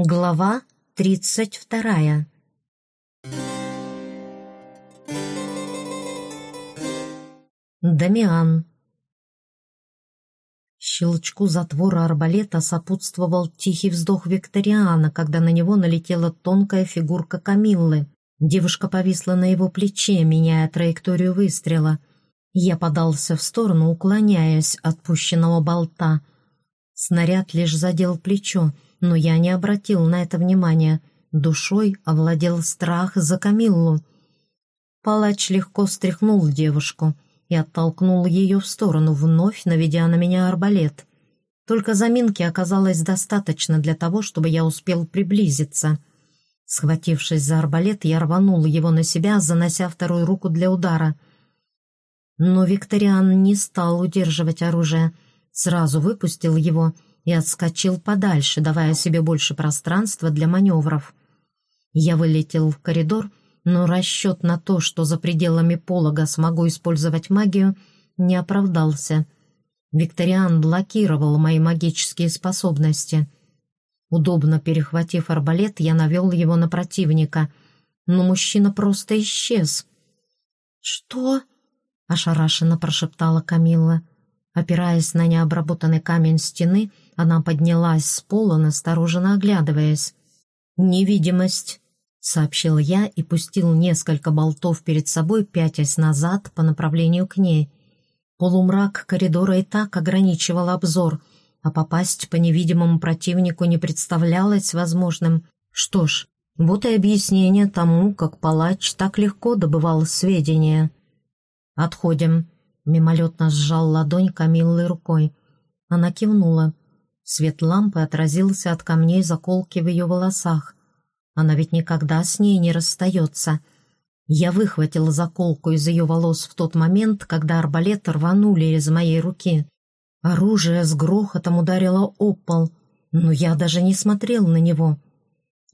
Глава тридцать вторая Дамиан Щелчку затвора арбалета сопутствовал тихий вздох Викториана, когда на него налетела тонкая фигурка Камиллы. Девушка повисла на его плече, меняя траекторию выстрела. Я подался в сторону, уклоняясь от пущенного болта. Снаряд лишь задел плечо, но я не обратил на это внимания. Душой овладел страх за Камиллу. Палач легко стряхнул девушку и оттолкнул ее в сторону, вновь наведя на меня арбалет. Только заминки оказалось достаточно для того, чтобы я успел приблизиться. Схватившись за арбалет, я рванул его на себя, занося вторую руку для удара. Но Викториан не стал удерживать оружие, сразу выпустил его и отскочил подальше, давая себе больше пространства для маневров. Я вылетел в коридор, но расчет на то, что за пределами полога смогу использовать магию, не оправдался. Викториан блокировал мои магические способности. Удобно перехватив арбалет, я навел его на противника, но мужчина просто исчез. «Что?» — ошарашенно прошептала Камилла. Опираясь на необработанный камень стены, она поднялась с пола, настороженно оглядываясь. «Невидимость», — сообщил я и пустил несколько болтов перед собой, пятясь назад по направлению к ней. Полумрак коридора и так ограничивал обзор, а попасть по невидимому противнику не представлялось возможным. Что ж, вот и объяснение тому, как палач так легко добывал сведения. «Отходим», Мимолетно сжал ладонь Камиллы рукой. Она кивнула. Свет лампы отразился от камней заколки в ее волосах. Она ведь никогда с ней не расстается. Я выхватил заколку из ее волос в тот момент, когда арбалет рванули из моей руки. Оружие с грохотом ударило о пол, но я даже не смотрел на него.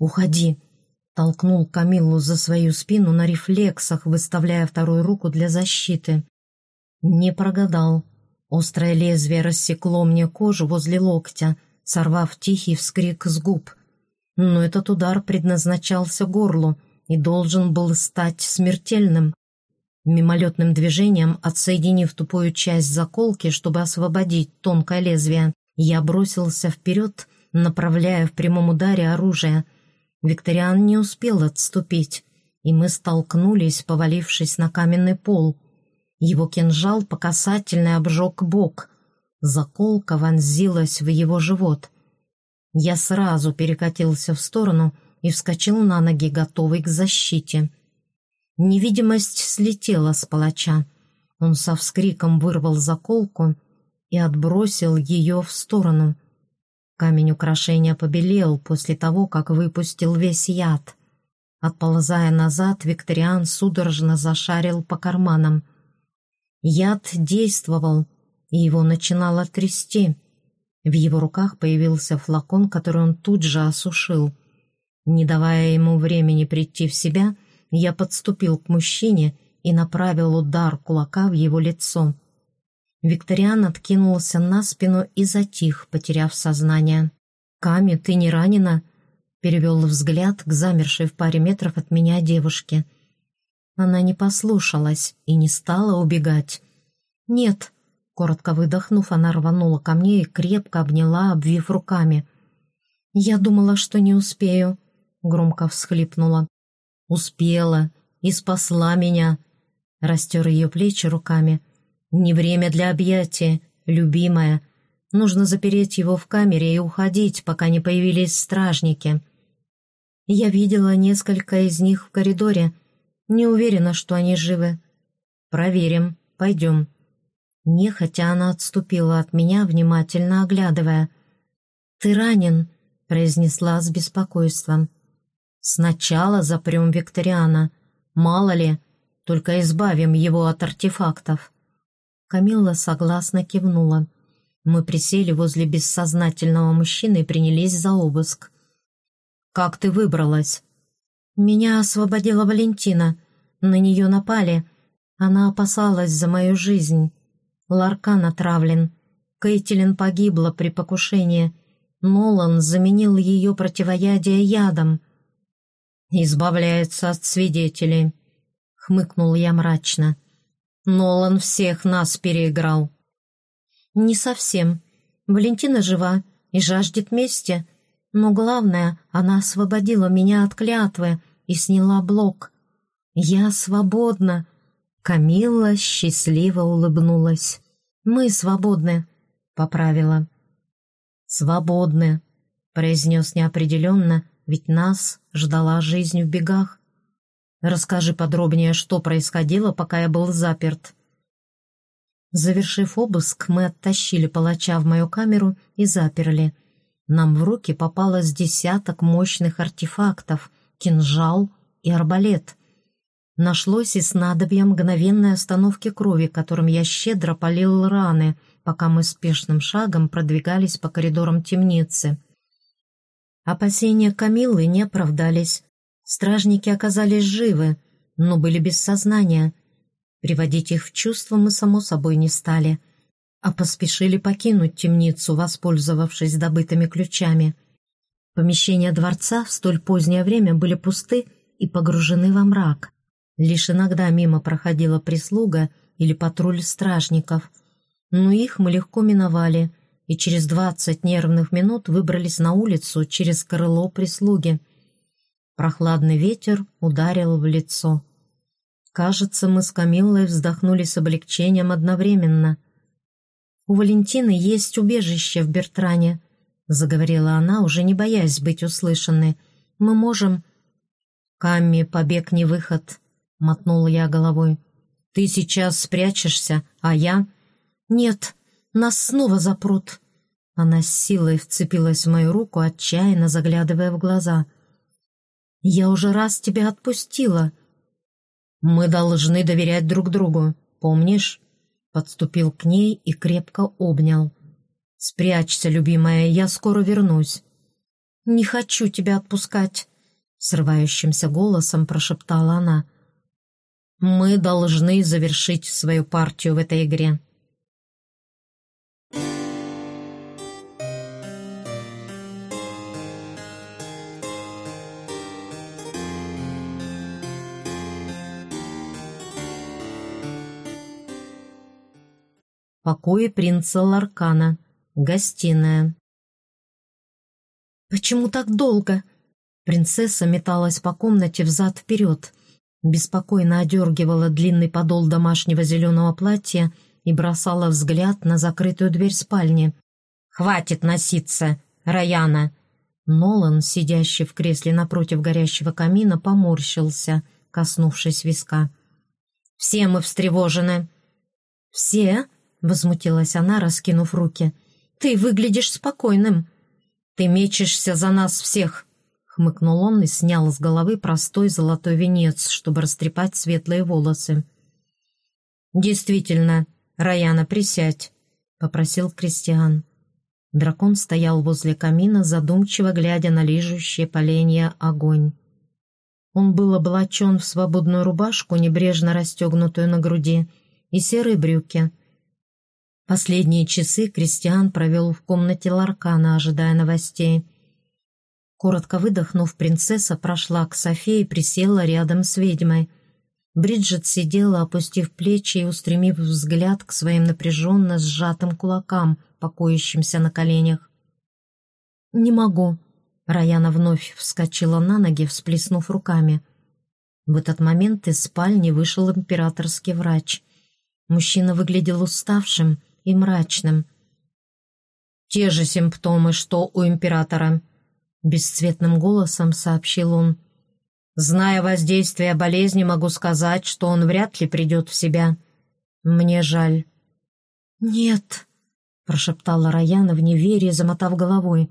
«Уходи!» — толкнул Камиллу за свою спину на рефлексах, выставляя вторую руку для защиты. Не прогадал. Острое лезвие рассекло мне кожу возле локтя, сорвав тихий вскрик с губ. Но этот удар предназначался горлу и должен был стать смертельным. Мимолетным движением, отсоединив тупую часть заколки, чтобы освободить тонкое лезвие, я бросился вперед, направляя в прямом ударе оружие. Викториан не успел отступить, и мы столкнулись, повалившись на каменный пол — его кинжал по касательной обжег бок. Заколка вонзилась в его живот. Я сразу перекатился в сторону и вскочил на ноги, готовый к защите. Невидимость слетела с палача. Он со вскриком вырвал заколку и отбросил ее в сторону. Камень украшения побелел после того, как выпустил весь яд. Отползая назад, Викториан судорожно зашарил по карманам — Яд действовал, и его начинало трясти. В его руках появился флакон, который он тут же осушил. Не давая ему времени прийти в себя, я подступил к мужчине и направил удар кулака в его лицо. Викториан откинулся на спину и затих, потеряв сознание. «Ками, ты не ранена?» перевел взгляд к замершей в паре метров от меня девушке. Она не послушалась и не стала убегать. «Нет», — коротко выдохнув, она рванула ко мне и крепко обняла, обвив руками. «Я думала, что не успею», — громко всхлипнула. «Успела и спасла меня», — растер ее плечи руками. «Не время для объятия, любимая. Нужно запереть его в камере и уходить, пока не появились стражники». Я видела несколько из них в коридоре, — не уверена, что они живы. Проверим. Пойдем. Нехотя она отступила от меня, внимательно оглядывая. «Ты ранен», — произнесла с беспокойством. «Сначала запрем Викториана. Мало ли, только избавим его от артефактов». Камилла согласно кивнула. Мы присели возле бессознательного мужчины и принялись за обыск. «Как ты выбралась?» Меня освободила Валентина. На нее напали. Она опасалась за мою жизнь. Ларкан отравлен. Кейтилин погибла при покушении. Нолан заменил ее противоядие ядом. «Избавляется от свидетелей», — хмыкнул я мрачно. «Нолан всех нас переиграл». «Не совсем. Валентина жива и жаждет мести, но главное, она освободила меня от клятвы и сняла блок. Я свободна». Камилла счастливо улыбнулась. «Мы свободны», — поправила. «Свободны», — произнес неопределенно, ведь нас ждала жизнь в бегах. «Расскажи подробнее, что происходило, пока я был заперт». Завершив обыск, мы оттащили палача в мою камеру и заперли. Нам в руки попалось десяток мощных артефактов, кинжал и арбалет. Нашлось и снадобье мгновенной остановки крови, которым я щедро полил раны — пока мы спешным шагом продвигались по коридорам темницы. Опасения Камиллы не оправдались. Стражники оказались живы, но были без сознания. Приводить их в чувство мы, само собой, не стали, а поспешили покинуть темницу, воспользовавшись добытыми ключами. Помещения дворца в столь позднее время были пусты и погружены во мрак. Лишь иногда мимо проходила прислуга или патруль стражников — но их мы легко миновали и через двадцать нервных минут выбрались на улицу через крыло прислуги. Прохладный ветер ударил в лицо. Кажется, мы с Камиллой вздохнули с облегчением одновременно. «У Валентины есть убежище в Бертране», — заговорила она, уже не боясь быть услышанной. «Мы можем...» «Камми, побег не выход», — мотнула я головой. «Ты сейчас спрячешься, а я...» «Нет, нас снова запрут». Она с силой вцепилась в мою руку, отчаянно заглядывая в глаза. «Я уже раз тебя отпустила». «Мы должны доверять друг другу, помнишь?» Подступил к ней и крепко обнял. «Спрячься, любимая, я скоро вернусь». «Не хочу тебя отпускать», — срывающимся голосом прошептала она. «Мы должны завершить свою партию в этой игре», Покои принца Ларкана. Гостиная. «Почему так долго?» Принцесса металась по комнате взад-вперед, беспокойно одергивала длинный подол домашнего зеленого платья и бросала взгляд на закрытую дверь спальни. «Хватит носиться, Раяна!» Нолан, сидящий в кресле напротив горящего камина, поморщился, коснувшись виска. «Все мы встревожены». «Все?» Возмутилась она, раскинув руки. «Ты выглядишь спокойным». «Ты мечешься за нас всех», — хмыкнул он и снял с головы простой золотой венец, чтобы растрепать светлые волосы. «Действительно, Раяна, присядь», — попросил Кристиан. Дракон стоял возле камина, задумчиво глядя на лижущее поленья огонь. Он был облачен в свободную рубашку, небрежно расстегнутую на груди, и серые брюки — Последние часы Кристиан провел в комнате Ларкана, ожидая новостей. Коротко выдохнув, принцесса прошла к Софе и присела рядом с ведьмой. Бриджит сидела, опустив плечи и устремив взгляд к своим напряженно сжатым кулакам, покоящимся на коленях. «Не могу», — Раяна вновь вскочила на ноги, всплеснув руками. В этот момент из спальни вышел императорский врач. Мужчина выглядел уставшим, — и мрачным. «Те же симптомы, что у императора», — бесцветным голосом сообщил он. «Зная воздействие болезни, могу сказать, что он вряд ли придет в себя. Мне жаль». «Нет», — прошептала Раяна в неверии, замотав головой.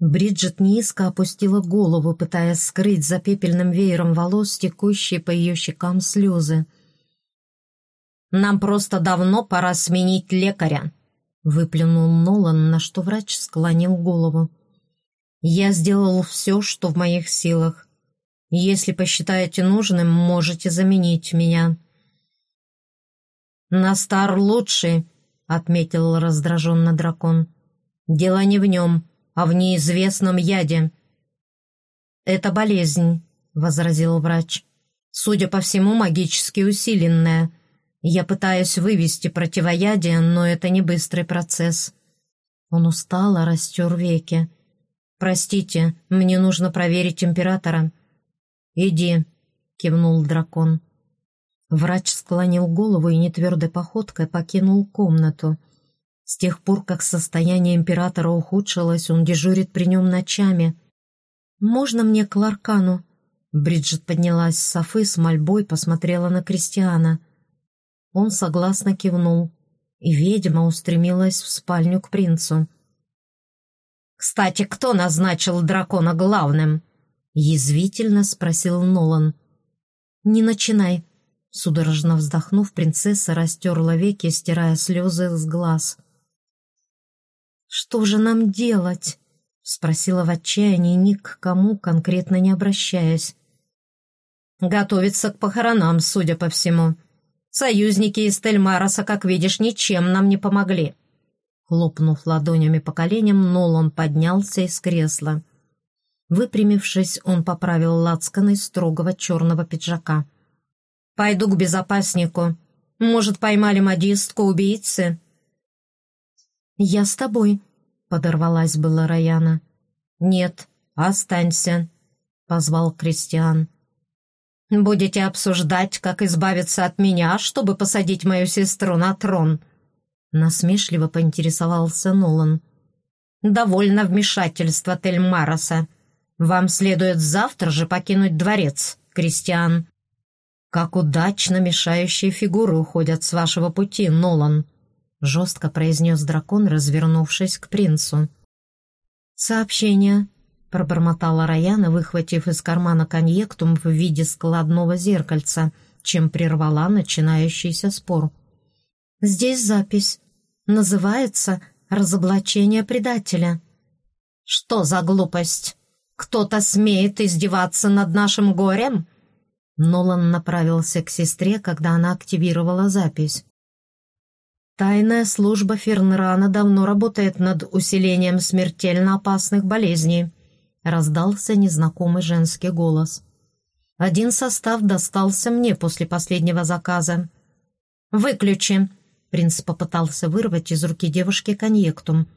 Бриджит низко опустила голову, пытаясь скрыть за пепельным веером волос текущие по ее щекам слезы. Нам просто давно пора сменить лекаря», — выплюнул Нолан, на что врач склонил голову. «Я сделал все, что в моих силах. Если посчитаете нужным, можете заменить меня». «Настар лучший», — отметил раздраженно дракон. «Дело не в нем. а в неизвестном яде». «Это болезнь», — возразил врач. «Судя по всему, магически усиленная. Я пытаюсь вывести противоядие, но это не быстрый процесс». Он устало растер веки. «Простите, мне нужно проверить императора». «Иди», — кивнул дракон. Врач склонил голову и нетвердой походкой покинул комнату. С тех пор, как состояние императора ухудшилось, он дежурит при нем ночами. «Можно мне к Ларкану?» Бриджит поднялась с софы с мольбой, посмотрела на Кристиана. Он согласно кивнул, и ведьма устремилась в спальню к принцу. «Кстати, кто назначил дракона главным?» — язвительно спросил Нолан. «Не начинай», Судорожно вздохнув, принцесса растерла веки, стирая слезы с глаз. «Что же нам делать?» — спросила в отчаянии, ни к кому конкретно не обращаясь. «Готовиться к похоронам, судя по всему. Союзники из Тельмароса, как видишь, ничем нам не помогли». Хлопнув ладонями по коленям, Нолан поднялся из кресла. Выпрямившись, он поправил лацканы строгого черного пиджака. Пойду к безопаснику. Может, поймали модистку убийцы?» «Я с тобой», — подорвалась была Раяна. «Нет, останься», — позвал Кристиан. «Будете обсуждать, как избавиться от меня, чтобы посадить мою сестру на трон?» Насмешливо поинтересовался Нолан. «Довольно вмешательства Тельмароса. Вам следует завтра же покинуть дворец, Кристиан». «Как удачно мешающие фигуры уходят с вашего пути, Нолан!» — жестко произнес дракон, развернувшись к принцу. «Сообщение», — пробормотала Раяна, выхватив из кармана конъектум в виде складного зеркальца, чем прервала начинающийся спор. «Здесь запись. Называется «Разоблачение предателя». «Что за глупость? Кто-то смеет издеваться над нашим горем?» Нолан направился к сестре, когда она активировала запись. Тайная служба Фернрана давно работает над усилением смертельно опасных болезней. Раздался незнакомый женский голос. Один состав достался мне после последнего заказа. «Выключи!» Принц попытался вырвать из руки девушки конъектум.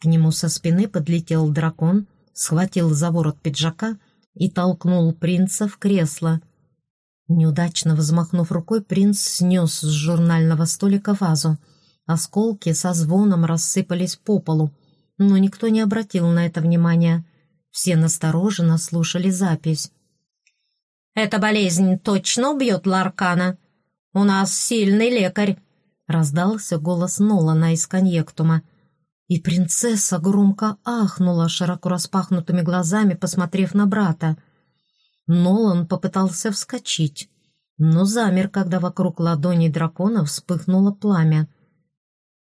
К нему со спины подлетел дракон, схватил за ворот пиджака и толкнул принца в кресло. Неудачно взмахнув рукой, принц снес с журнального столика вазу. Осколки со звоном рассыпались по полу, но никто не обратил на это внимания. Все настороженно слушали запись. «Эта болезнь точно убьет Ларкана? У нас сильный лекарь!» Раздался голос Нолана из конъектума. И принцесса громко ахнула, широко распахнутыми глазами, посмотрев на брата — Нолан попытался вскочить, но замер, когда вокруг ладони дракона вспыхнуло пламя.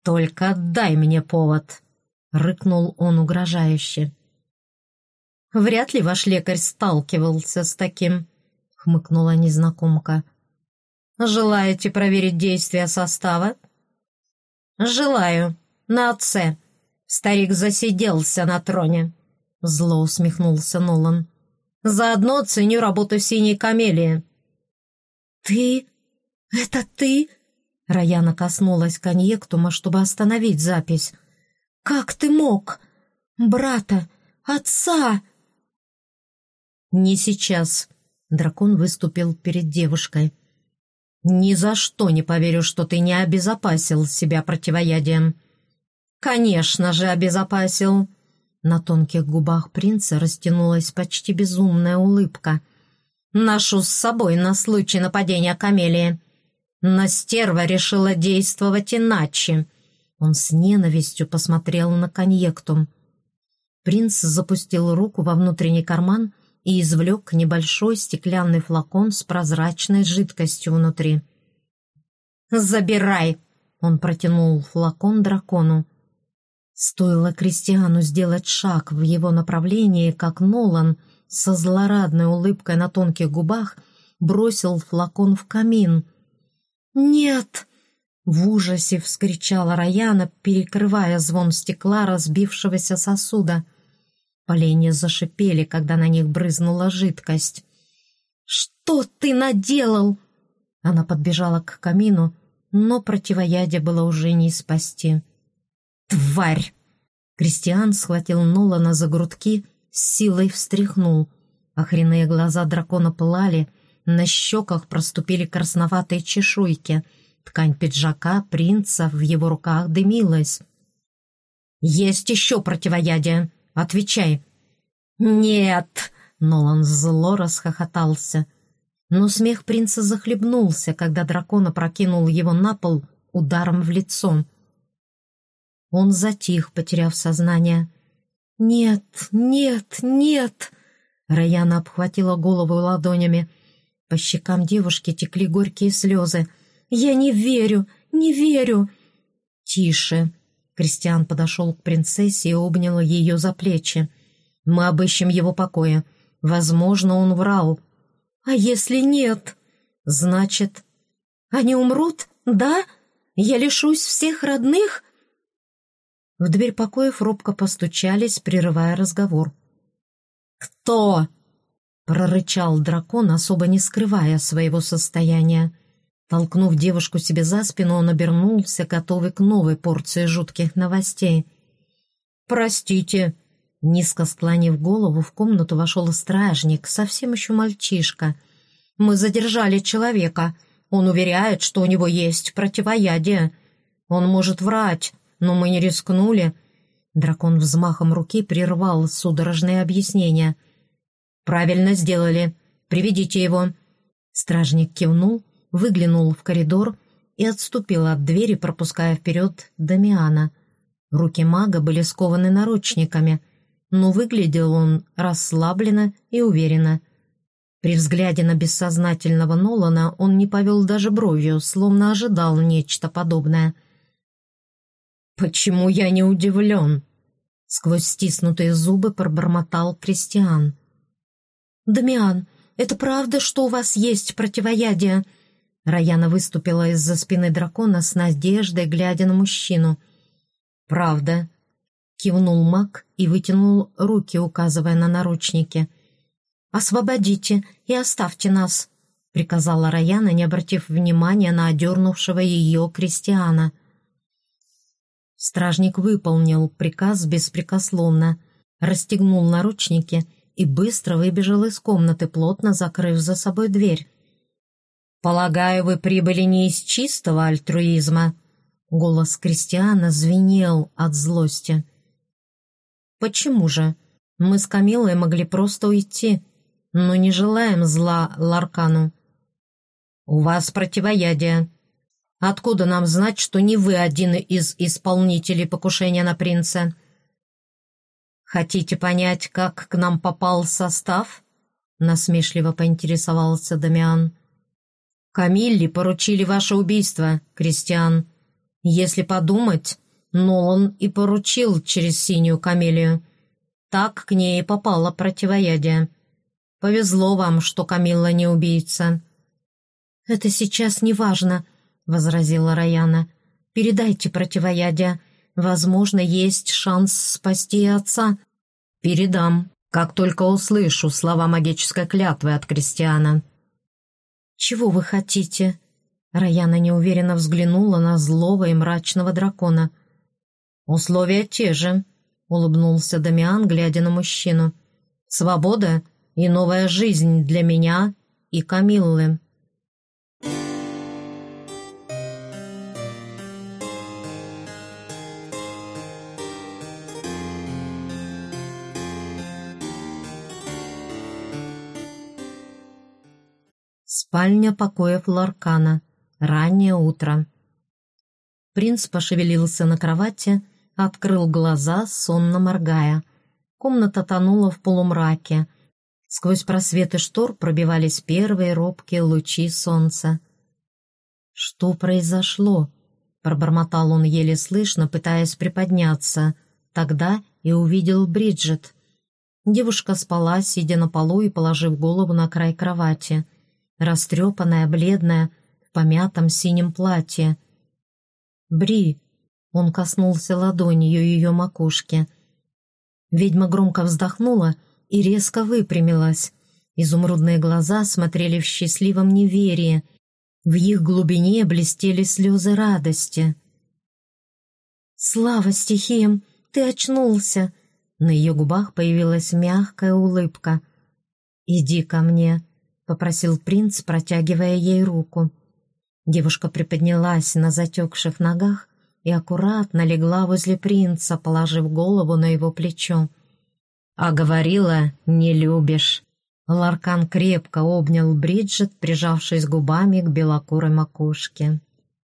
«Только дай мне повод!» — рыкнул он угрожающе. «Вряд ли ваш лекарь сталкивался с таким», — хмыкнула незнакомка. «Желаете проверить действия состава?» «Желаю. На отце. Старик засиделся на троне», — зло усмехнулся Нолан. Заодно ценю работу синей камелии». «Ты? Это ты?» Раяна коснулась конъектума, чтобы остановить запись. «Как ты мог? Брата, отца!» «Не сейчас», — дракон выступил перед девушкой. «Ни за что не поверю, что ты не обезопасил себя противоядием». «Конечно же обезопасил», на тонких губах принца растянулась почти безумная улыбка. «Ношу с собой на случай нападения камелии. Но стерва решила действовать иначе». Он с ненавистью посмотрел на конъектум. Принц запустил руку во внутренний карман и извлек небольшой стеклянный флакон с прозрачной жидкостью внутри. «Забирай!» — он протянул флакон дракону. Стоило Кристиану сделать шаг в его направлении, как Нолан со злорадной улыбкой на тонких губах бросил флакон в камин. «Нет!» — в ужасе вскричала Раяна, перекрывая звон стекла разбившегося сосуда. Поленья зашипели, когда на них брызнула жидкость. «Что ты наделал?» Она подбежала к камину, но противоядие было уже не спасти. «Тварь!» Кристиан схватил Нолана за грудки, с силой встряхнул. Охренные глаза дракона пылали, на щеках проступили красноватые чешуйки. Ткань пиджака принца в его руках дымилась. «Есть еще противоядие! Отвечай!» «Нет!» — Нолан зло расхохотался. Но смех принца захлебнулся, когда дракон опрокинул его на пол ударом в лицо. Он затих, потеряв сознание. «Нет, нет, нет!» Раяна обхватила голову ладонями. По щекам девушки текли горькие слезы. «Я не верю, не верю!» «Тише!» Кристиан подошел к принцессе и обнял ее за плечи. «Мы обыщем его покоя. Возможно, он врал. А если нет? Значит, они умрут, да? Я лишусь всех родных?» В дверь покоев робко постучались, прерывая разговор. «Кто?» — прорычал дракон, особо не скрывая своего состояния. Толкнув девушку себе за спину, он обернулся, готовый к новой порции жутких новостей. «Простите!» Низко склонив голову, в комнату вошел стражник, совсем еще мальчишка. «Мы задержали человека. Он уверяет, что у него есть противоядие. Он может врать, но мы не рискнули». Дракон взмахом руки прервал судорожные объяснения. «Правильно сделали. Приведите его». Стражник кивнул, выглянул в коридор и отступил от двери, пропуская вперед Дамиана. Руки мага были скованы наручниками, но выглядел он расслабленно и уверенно. При взгляде на бессознательного Нолана он не повел даже бровью, словно ожидал нечто подобное — «Почему я не удивлен?» Сквозь стиснутые зубы пробормотал Кристиан. «Дамиан, это правда, что у вас есть противоядие?» Раяна выступила из-за спины дракона с надеждой, глядя на мужчину. «Правда», — кивнул маг и вытянул руки, указывая на наручники. «Освободите и оставьте нас», — приказала Раяна, не обратив внимания на одернувшего ее Кристиана. Стражник выполнил приказ беспрекословно, расстегнул наручники и быстро выбежал из комнаты, плотно закрыв за собой дверь. «Полагаю, вы прибыли не из чистого альтруизма?» Голос Кристиана звенел от злости. «Почему же? Мы с Камилой могли просто уйти, но не желаем зла Ларкану». «У вас противоядие», Откуда нам знать, что не вы один из исполнителей покушения на принца? Хотите понять, как к нам попал состав? Насмешливо поинтересовался Дамиан. Камилле поручили ваше убийство, Кристиан. Если подумать, Нолан и поручил через синюю камелию. Так к ней и попало противоядие. Повезло вам, что Камилла не убийца. «Это сейчас не важно», возразила Раяна. «Передайте противоядие. Возможно, есть шанс спасти отца». «Передам, как только услышу слова магической клятвы от Кристиана». «Чего вы хотите?» Раяна неуверенно взглянула на злого и мрачного дракона. «Условия те же», — улыбнулся Дамиан, глядя на мужчину. «Свобода и новая жизнь для меня и Камиллы». Спальня покоев Ларкана. Раннее утро. Принц пошевелился на кровати, открыл глаза, сонно моргая. Комната тонула в полумраке. Сквозь просветы штор пробивались первые робкие лучи солнца. «Что произошло?» — пробормотал он еле слышно, пытаясь приподняться. Тогда и увидел Бриджит. Девушка спала, сидя на полу и положив голову на край кровати — растрепанная, бледная, в помятом синем платье. «Бри!» — он коснулся ладонью ее макушки. Ведьма громко вздохнула и резко выпрямилась. Изумрудные глаза смотрели в счастливом неверии. В их глубине блестели слезы радости. «Слава стихиям! Ты очнулся!» На ее губах появилась мягкая улыбка. «Иди ко мне», — попросил принц, протягивая ей руку. Девушка приподнялась на затекших ногах и аккуратно легла возле принца, положив голову на его плечо. «А говорила, не любишь». Ларкан крепко обнял Бриджит, прижавшись губами к белокурой макушке.